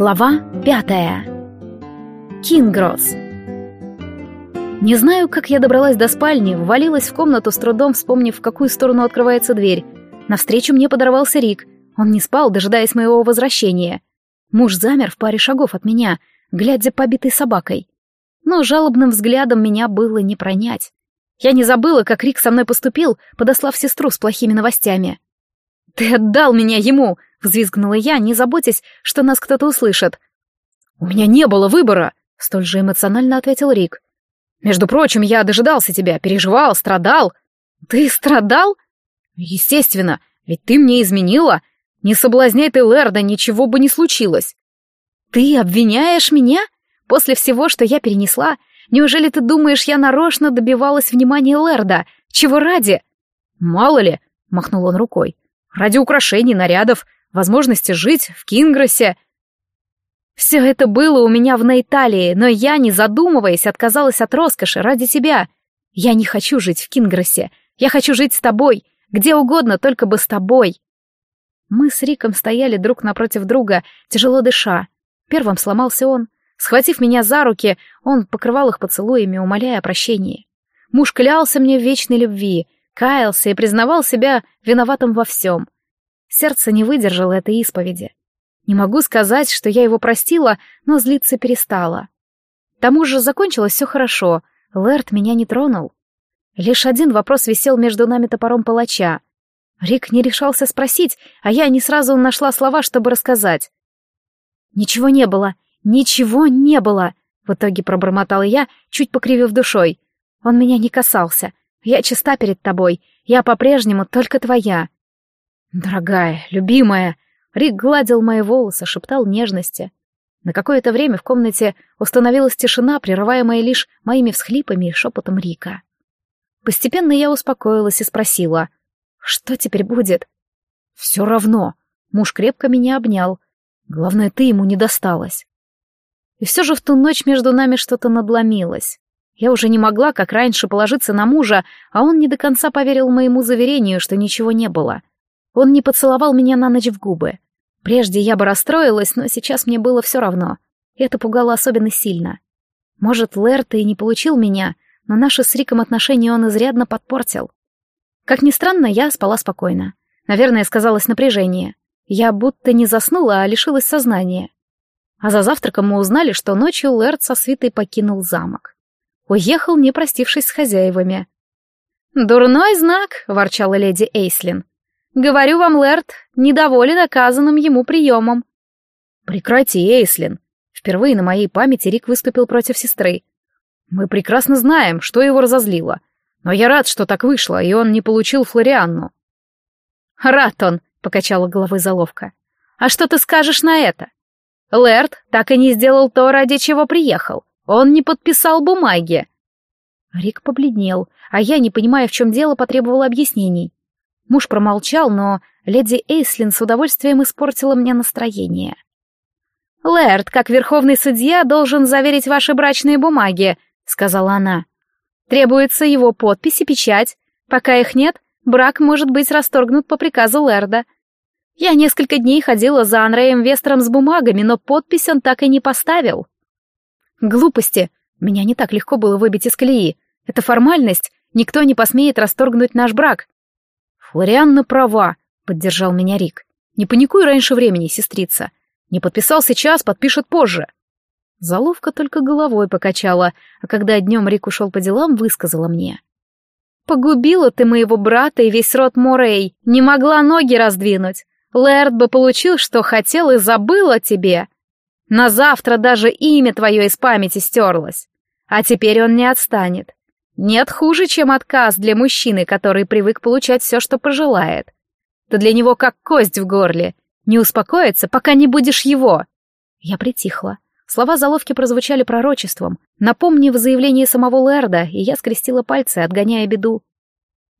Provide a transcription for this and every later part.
Глава пятая. Кингрос. Не знаю, как я добралась до спальни, ввалилась в комнату с трудом, вспомнив, в какую сторону открывается дверь. Навстречу мне подорвался Рик. Он не спал, дожидаясь моего возвращения. Муж замер в паре шагов от меня, глядя побитой собакой. Но жалобным взглядом меня было не пронять. Я не забыла, как Рик со мной поступил, подослав сестру с плохими новостями. «Ты отдал меня ему!» — взвизгнула я, не заботясь, что нас кто-то услышит. «У меня не было выбора!» — столь же эмоционально ответил Рик. «Между прочим, я дожидался тебя, переживал, страдал». «Ты страдал?» «Естественно, ведь ты мне изменила. Не соблазняй ты Лерда, ничего бы не случилось». «Ты обвиняешь меня? После всего, что я перенесла? Неужели ты думаешь, я нарочно добивалась внимания Лерда? Чего ради?» «Мало ли», — махнул он рукой. Ради украшений, нарядов, возможности жить в Кингросе. Все это было у меня в Нейталии, но я, не задумываясь, отказалась от роскоши ради тебя. Я не хочу жить в Кингросе. Я хочу жить с тобой, где угодно, только бы с тобой. Мы с Риком стояли друг напротив друга, тяжело дыша. Первым сломался он. Схватив меня за руки, он покрывал их поцелуями, умоляя о прощении. Муж клялся мне в вечной любви — каялся и признавал себя виноватым во всем. Сердце не выдержало этой исповеди. Не могу сказать, что я его простила, но злиться перестала. К тому же закончилось все хорошо, Лэрд меня не тронул. Лишь один вопрос висел между нами топором палача. Рик не решался спросить, а я не сразу нашла слова, чтобы рассказать. «Ничего не было, ничего не было», — в итоге пробормотала я, чуть покривив душой. Он меня не касался, я чиста перед тобой, я по-прежнему только твоя. Дорогая, любимая, Рик гладил мои волосы, шептал нежности. На какое-то время в комнате установилась тишина, прерываемая лишь моими всхлипами и шепотом Рика. Постепенно я успокоилась и спросила, что теперь будет? Все равно. Муж крепко меня обнял. Главное, ты ему не досталась. И все же в ту ночь между нами что-то надломилось. Я уже не могла, как раньше, положиться на мужа, а он не до конца поверил моему заверению, что ничего не было. Он не поцеловал меня на ночь в губы. Прежде я бы расстроилась, но сейчас мне было все равно. Это пугало особенно сильно. Может, Лерт и не получил меня, но наши с Риком отношения он изрядно подпортил. Как ни странно, я спала спокойно. Наверное, сказалось напряжение. Я будто не заснула, а лишилась сознания. А за завтраком мы узнали, что ночью Лерт со свитой покинул замок. Уехал, не простившись с хозяевами. «Дурной знак», — ворчала леди Эйслин. «Говорю вам, Лэрд, недоволен оказанным ему приемом». «Прекрати, Эйслин!» Впервые на моей памяти Рик выступил против сестры. «Мы прекрасно знаем, что его разозлило. Но я рад, что так вышло, и он не получил Флорианну». «Рад он», — покачала головой заловка. «А что ты скажешь на это? Лэрд так и не сделал то, ради чего приехал. Он не подписал бумаги. Рик побледнел, а я, не понимая, в чем дело, потребовала объяснений. Муж промолчал, но леди Эйслин с удовольствием испортила мне настроение. «Лэрд, как верховный судья, должен заверить ваши брачные бумаги», — сказала она. «Требуется его подпись и печать. Пока их нет, брак может быть расторгнут по приказу Лэрда. Я несколько дней ходила за Анреем Вестером с бумагами, но подпись он так и не поставил». Глупости. Меня не так легко было выбить из колеи. Это формальность. Никто не посмеет расторгнуть наш брак. Флорианна права, поддержал меня Рик. Не паникуй раньше времени, сестрица. Не подписал сейчас, подпишет позже. Заловка только головой покачала, а когда днем Рик ушел по делам, высказала мне. «Погубила ты моего брата и весь род Морей, не могла ноги раздвинуть. Лэрд бы получил, что хотел, и забыл о тебе. На завтра даже имя твое из памяти стерлось. А теперь он не отстанет. Нет хуже, чем отказ для мужчины, который привык получать все, что пожелает. Ты для него как кость в горле. Не успокоится, пока не будешь его. Я притихла. Слова заловки прозвучали пророчеством, напомнив заявление самого Лэрда, и я скрестила пальцы, отгоняя беду.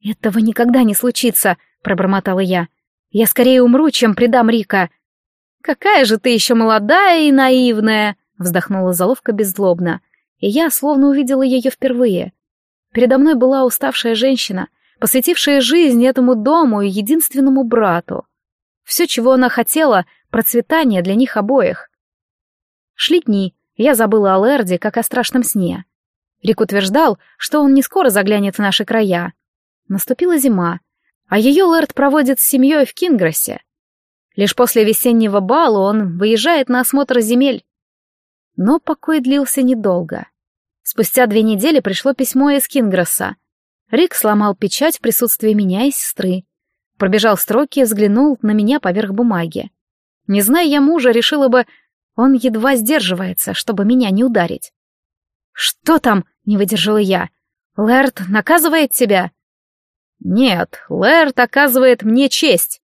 «Этого никогда не случится», — пробормотала я. «Я скорее умру, чем предам Рика. «Какая же ты еще молодая и наивная!» — вздохнула заловка беззлобно, и я словно увидела ее впервые. Передо мной была уставшая женщина, посвятившая жизнь этому дому и единственному брату. Все, чего она хотела — процветание для них обоих. Шли дни, я забыла о Лерде, как о страшном сне. Рик утверждал, что он не скоро заглянет в наши края. Наступила зима, а ее Лэрд проводит с семьей в Кингроссе. Лишь после весеннего бала он выезжает на осмотр земель. Но покой длился недолго. Спустя две недели пришло письмо из Кингросса. Рик сломал печать в присутствии меня и сестры. Пробежал строки и взглянул на меня поверх бумаги. Не зная я мужа, решила бы, он едва сдерживается, чтобы меня не ударить. «Что там?» — не выдержала я. «Лэрд наказывает тебя?» «Нет, Лэрд оказывает мне честь».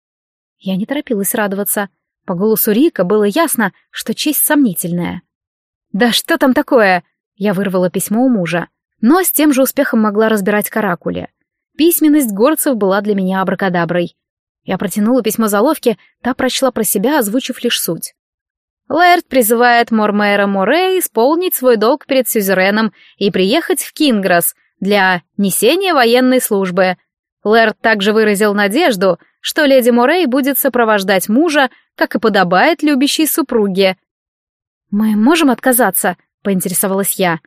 Я не торопилась радоваться. По голосу Рика было ясно, что честь сомнительная. «Да что там такое?» Я вырвала письмо у мужа. Но с тем же успехом могла разбирать каракули. Письменность горцев была для меня абракадаброй. Я протянула письмо заловке, та прочла про себя, озвучив лишь суть. Лэрд призывает Мормейра Море исполнить свой долг перед сюзереном и приехать в Кинграс для несения военной службы. Лэрд также выразил надежду, что леди Морей будет сопровождать мужа, как и подобает любящей супруге. «Мы можем отказаться?» — поинтересовалась я.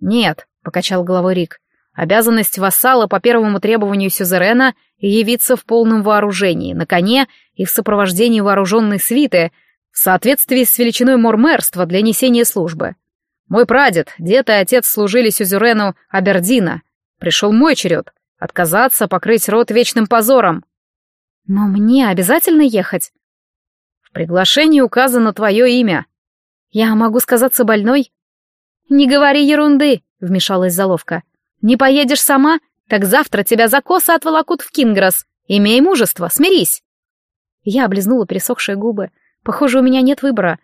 «Нет», — покачал головой Рик. Обязанность вассала по первому требованию сюзерена явиться в полном вооружении, на коне и в сопровождении вооруженной свиты, в соответствии с величиной мормерства для несения службы. Мой прадед, дед и отец служили сюзерену Абердина. Пришел мой черед — отказаться, покрыть рот вечным позором. Но мне обязательно ехать? В приглашении указано твое имя. Я могу сказаться больной? Не говори ерунды, вмешалась заловка. Не поедешь сама? Так завтра тебя за косы отволокут в Кинграс. Имей мужество, смирись. Я облизнула пересохшие губы. Похоже, у меня нет выбора.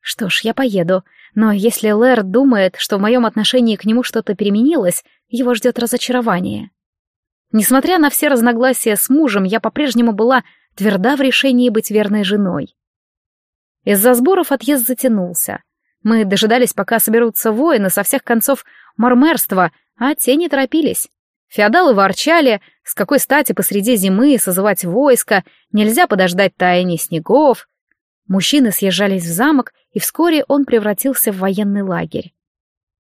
Что ж, я поеду. Но если Лэр думает, что в моем отношении к нему что-то переменилось, его ждет разочарование. Несмотря на все разногласия с мужем, я по-прежнему была тверда в решении быть верной женой. Из-за сборов отъезд затянулся. Мы дожидались, пока соберутся воины со всех концов мормерства, а те не торопились. Феодалы ворчали, с какой стати посреди зимы созывать войско, нельзя подождать таяния снегов. Мужчины съезжались в замок, и вскоре он превратился в военный лагерь.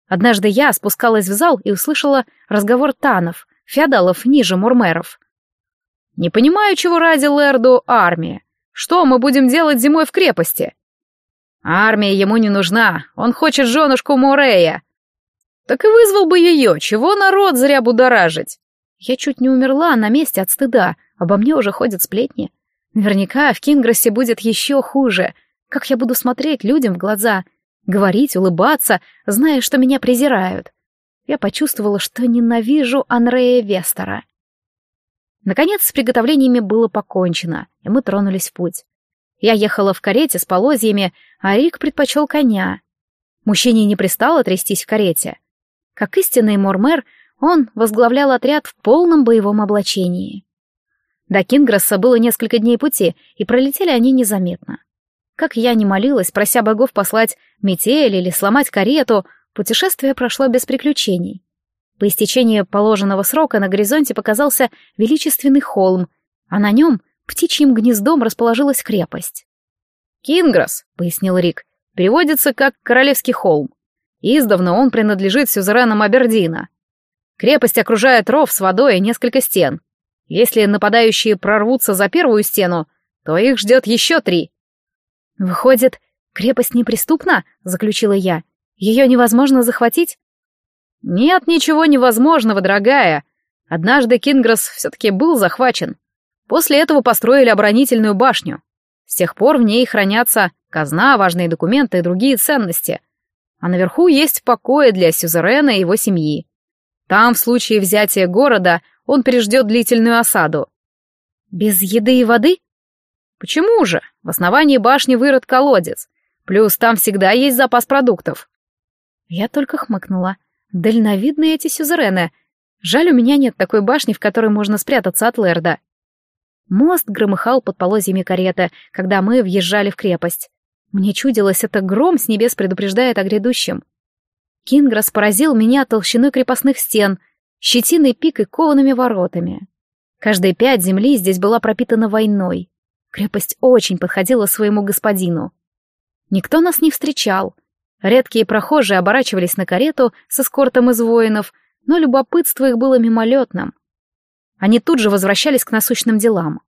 Однажды я спускалась в зал и услышала разговор танов, феодалов ниже мурмеров. «Не понимаю, чего ради Лерду армия. Что мы будем делать зимой в крепости?» «Армия ему не нужна, он хочет женушку Мурея», так и вызвал бы ее, чего народ зря будоражить. Я чуть не умерла на месте от стыда, обо мне уже ходят сплетни. Наверняка в Кингросе будет еще хуже. Как я буду смотреть людям в глаза, говорить, улыбаться, зная, что меня презирают. Я почувствовала, что ненавижу Анрея Вестера. Наконец, с приготовлениями было покончено, и мы тронулись в путь. Я ехала в карете с полозьями, а Рик предпочел коня. Мужчине не пристало трястись в карете. Как истинный Мормер, он возглавлял отряд в полном боевом облачении. До Кингросса было несколько дней пути, и пролетели они незаметно. Как я не молилась, прося богов послать метель или сломать карету, путешествие прошло без приключений. По истечении положенного срока на горизонте показался величественный холм, а на нем птичьим гнездом расположилась крепость. «Кингрос», — пояснил Рик, — переводится как «королевский холм». Издавна он принадлежит сюзеренам Абердина. Крепость окружает ров с водой и несколько стен. Если нападающие прорвутся за первую стену, то их ждет еще три. «Выходит, крепость неприступна?» — заключила я. «Ее невозможно захватить?» «Нет ничего невозможного, дорогая. Однажды Кингрос все-таки был захвачен. После этого построили оборонительную башню. С тех пор в ней хранятся казна, важные документы и другие ценности а наверху есть покои для сюзерена и его семьи. Там, в случае взятия города, он переждет длительную осаду. Без еды и воды? Почему же? В основании башни вырод колодец. Плюс там всегда есть запас продуктов. Я только хмыкнула. Дальновидные эти сюзерены. Жаль, у меня нет такой башни, в которой можно спрятаться от Лерда. Мост громыхал под полозьями кареты, когда мы въезжали в крепость. Мне чудилось, это гром с небес предупреждает о грядущем. Кинграс поразил меня толщиной крепостных стен, щетиной пик и коваными воротами. Каждая пять земли здесь была пропитана войной. Крепость очень подходила своему господину. Никто нас не встречал. Редкие прохожие оборачивались на карету с эскортом из воинов, но любопытство их было мимолетным. Они тут же возвращались к насущным делам.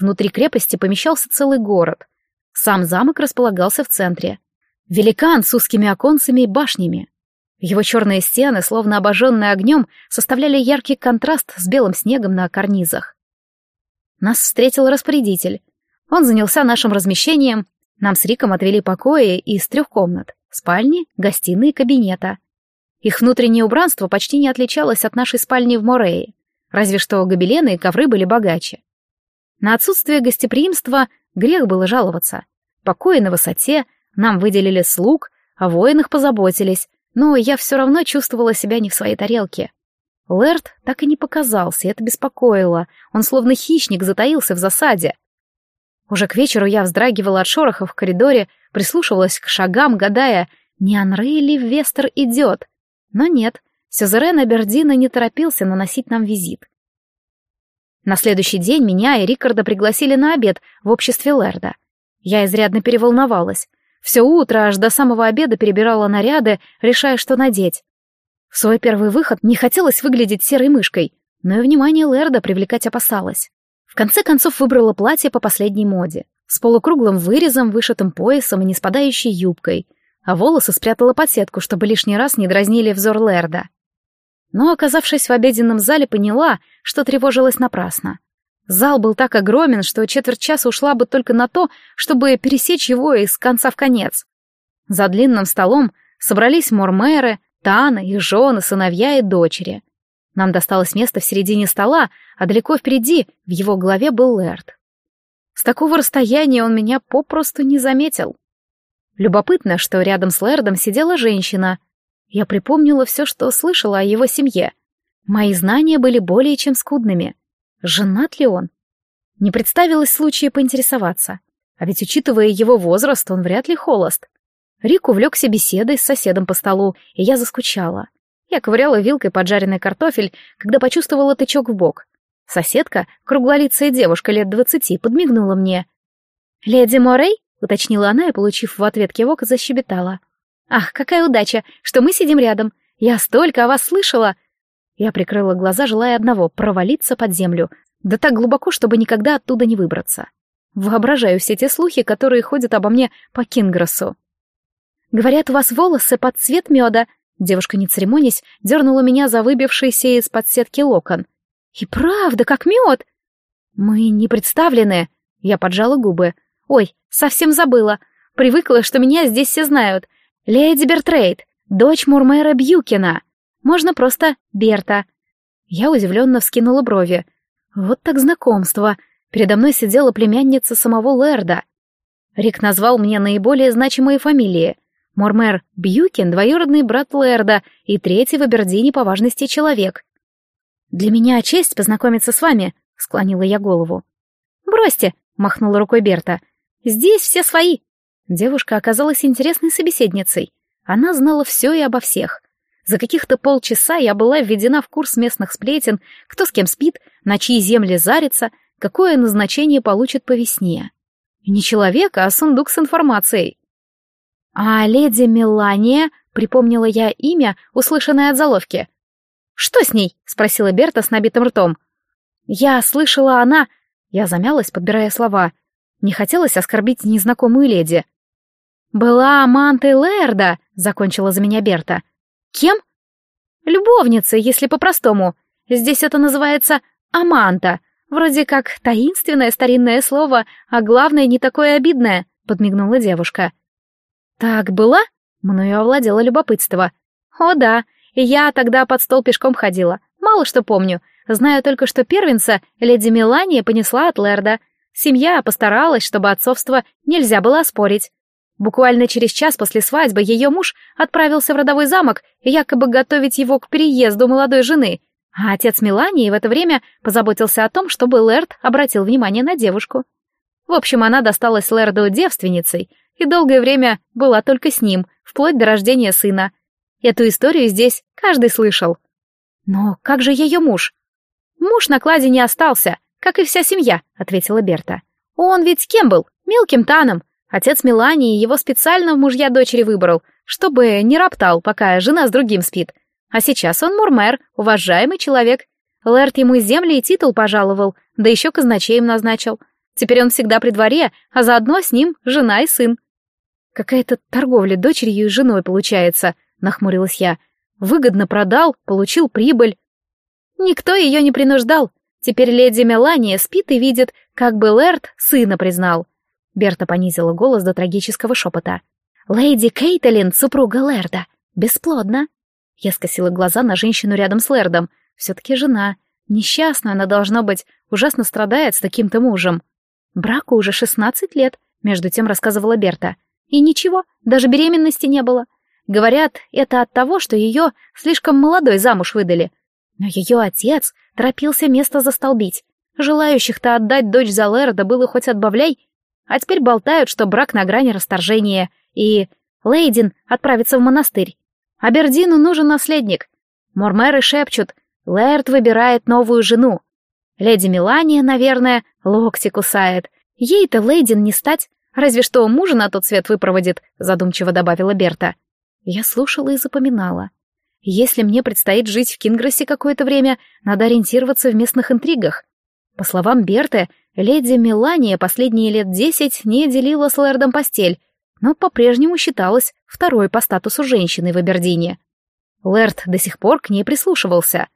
Внутри крепости помещался целый город. Сам замок располагался в центре. Великан с узкими оконцами и башнями. Его черные стены, словно обожженные огнем, составляли яркий контраст с белым снегом на карнизах. Нас встретил распорядитель. Он занялся нашим размещением. Нам с Риком отвели покои из трех комнат — спальни, гостиной и кабинета. Их внутреннее убранство почти не отличалось от нашей спальни в Морее, разве что гобелены и ковры были богаче. На отсутствие гостеприимства грех было жаловаться. Покои на высоте, нам выделили слуг, о воинах позаботились, но я все равно чувствовала себя не в своей тарелке. Лэрд так и не показался, это беспокоило. Он словно хищник затаился в засаде. Уже к вечеру я вздрагивала от шорохов в коридоре, прислушивалась к шагам, гадая, не Анрей ли Вестер идет. Но нет, Сюзерен Абердина не торопился наносить нам визит. На следующий день меня и Рикарда пригласили на обед в обществе Лэрда. Я изрядно переволновалась. Все утро аж до самого обеда перебирала наряды, решая, что надеть. В свой первый выход не хотелось выглядеть серой мышкой, но и внимание Лерда привлекать опасалась. В конце концов выбрала платье по последней моде, с полукруглым вырезом, вышитым поясом и не спадающей юбкой, а волосы спрятала под сетку, чтобы лишний раз не дразнили взор Лерда. Но, оказавшись в обеденном зале, поняла, что тревожилась напрасно. Зал был так огромен, что четверть часа ушла бы только на то, чтобы пересечь его из конца в конец. За длинным столом собрались мормеры, Тана, их жены, сыновья и дочери. Нам досталось место в середине стола, а далеко впереди в его голове был Лэрд. С такого расстояния он меня попросту не заметил. Любопытно, что рядом с Лэрдом сидела женщина. Я припомнила все, что слышала о его семье. Мои знания были более чем скудными. Женат ли он? Не представилось случая поинтересоваться. А ведь, учитывая его возраст, он вряд ли холост. Рик увлекся беседой с соседом по столу, и я заскучала. Я ковыряла вилкой поджаренный картофель, когда почувствовала тычок в бок. Соседка, круглолицая девушка лет двадцати, подмигнула мне. «Леди Морей?» — уточнила она и, получив в ответ кивок, защебетала. «Ах, какая удача, что мы сидим рядом! Я столько о вас слышала! Я прикрыла глаза, желая одного — провалиться под землю, да так глубоко, чтобы никогда оттуда не выбраться. Воображаю все те слухи, которые ходят обо мне по Кингросу. «Говорят, у вас волосы под цвет меда», Девушка, не церемонясь, дернула меня за выбившийся из-под сетки локон. «И правда, как мед!» «Мы не представлены!» Я поджала губы. «Ой, совсем забыла. Привыкла, что меня здесь все знают. Леди Бертрейд, дочь Мурмера Бьюкина. Можно просто Берта. Я удивленно вскинула брови. Вот так знакомство. Передо мной сидела племянница самого Лерда. Рик назвал мне наиболее значимые фамилии. Мормер Бьюкин, двоюродный брат Лерда и третий в Абердине по важности человек. «Для меня честь познакомиться с вами», — склонила я голову. «Бросьте», — махнула рукой Берта. «Здесь все свои». Девушка оказалась интересной собеседницей. Она знала все и обо всех. За каких-то полчаса я была введена в курс местных сплетен, кто с кем спит, на чьи земли зарится, какое назначение получит по весне. не человек, а сундук с информацией. А леди Мелания, припомнила я имя, услышанное от заловки. «Что с ней?» — спросила Берта с набитым ртом. «Я слышала, она...» Я замялась, подбирая слова. Не хотелось оскорбить незнакомую леди. «Была Амантой Лерда», — закончила за меня Берта. Кем? Любовница, если по-простому. Здесь это называется аманта. Вроде как таинственное старинное слово, а главное, не такое обидное, подмигнула девушка. Так было? Мною овладело любопытство. О да, я тогда под стол пешком ходила. Мало что помню. Знаю только, что первенца леди Мелания понесла от Лерда. Семья постаралась, чтобы отцовство нельзя было оспорить. Буквально через час после свадьбы ее муж отправился в родовой замок, якобы готовить его к переезду молодой жены, а отец Мелании в это время позаботился о том, чтобы Лэрд обратил внимание на девушку. В общем, она досталась Лэрду девственницей и долгое время была только с ним, вплоть до рождения сына. Эту историю здесь каждый слышал. Но как же ее муж? Муж на кладе не остался, как и вся семья, ответила Берта. Он ведь кем был? Мелким таном, Отец Мелании его специально в мужья дочери выбрал, чтобы не роптал, пока жена с другим спит. А сейчас он мурмер, уважаемый человек. Лэрд ему земли и титул пожаловал, да еще казначеем назначил. Теперь он всегда при дворе, а заодно с ним жена и сын. Какая-то торговля дочерью и женой получается, нахмурилась я. Выгодно продал, получил прибыль. Никто ее не принуждал. Теперь леди Мелания спит и видит, как бы Лэрд сына признал. Берта понизила голос до трагического шепота. «Леди Кейтлин, супруга Лэрда, бесплодна». Я скосила глаза на женщину рядом с Лэрдом. Все-таки жена. Несчастная она, должно быть, ужасно страдает с таким-то мужем. Браку уже шестнадцать лет, между тем рассказывала Берта. И ничего, даже беременности не было. Говорят, это от того, что ее слишком молодой замуж выдали. Но ее отец торопился место застолбить. Желающих-то отдать дочь за Лерда было хоть отбавляй, а теперь болтают, что брак на грани расторжения, и Лейдин отправится в монастырь. Абердину нужен наследник. Мормеры шепчут, Лэрд выбирает новую жену. Леди Мелания, наверное, локти кусает. Ей-то Лейдин не стать, Разве что мужа на тот свет выпроводит, задумчиво добавила Берта. Я слушала и запоминала. Если мне предстоит жить в Кингросе какое-то время, надо ориентироваться в местных интригах. По словам Берты, леди Мелания последние лет десять не делила с Лэрдом постель, но по-прежнему считалась второй по статусу женщины в Абердине. Лэрд до сих пор к ней прислушивался.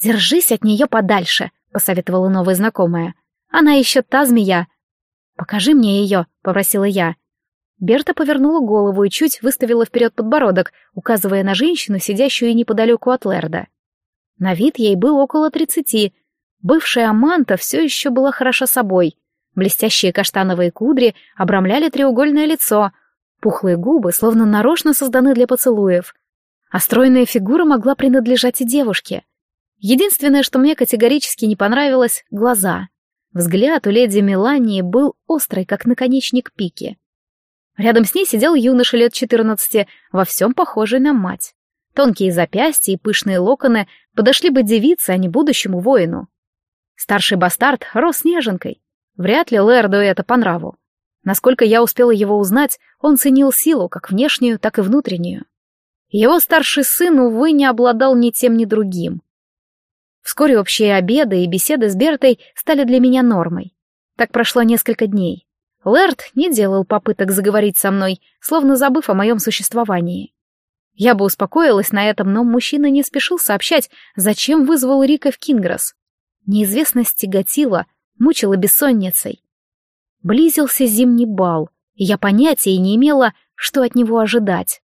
«Держись от нее подальше», — посоветовала новая знакомая. «Она еще та змея, «Покажи мне ее», — попросила я. Берта повернула голову и чуть выставила вперед подбородок, указывая на женщину, сидящую неподалеку от Лерда. На вид ей было около тридцати. Бывшая Аманта все еще была хороша собой. Блестящие каштановые кудри обрамляли треугольное лицо, пухлые губы словно нарочно созданы для поцелуев. А стройная фигура могла принадлежать и девушке. Единственное, что мне категорически не понравилось — глаза. Взгляд у леди Мелании был острый, как наконечник пики. Рядом с ней сидел юноша лет четырнадцати, во всем похожий на мать. Тонкие запястья и пышные локоны подошли бы девице, а не будущему воину. Старший бастард рос неженкой. Вряд ли Лэрду это по нраву. Насколько я успела его узнать, он ценил силу, как внешнюю, так и внутреннюю. Его старший сын, увы, не обладал ни тем, ни другим. Вскоре общие обеды и беседы с Бертой стали для меня нормой. Так прошло несколько дней. Лэрд не делал попыток заговорить со мной, словно забыв о моем существовании. Я бы успокоилась на этом, но мужчина не спешил сообщать, зачем вызвал Рика в Кингрос. Неизвестность тяготила, мучила бессонницей. Близился зимний бал, и я понятия не имела, что от него ожидать.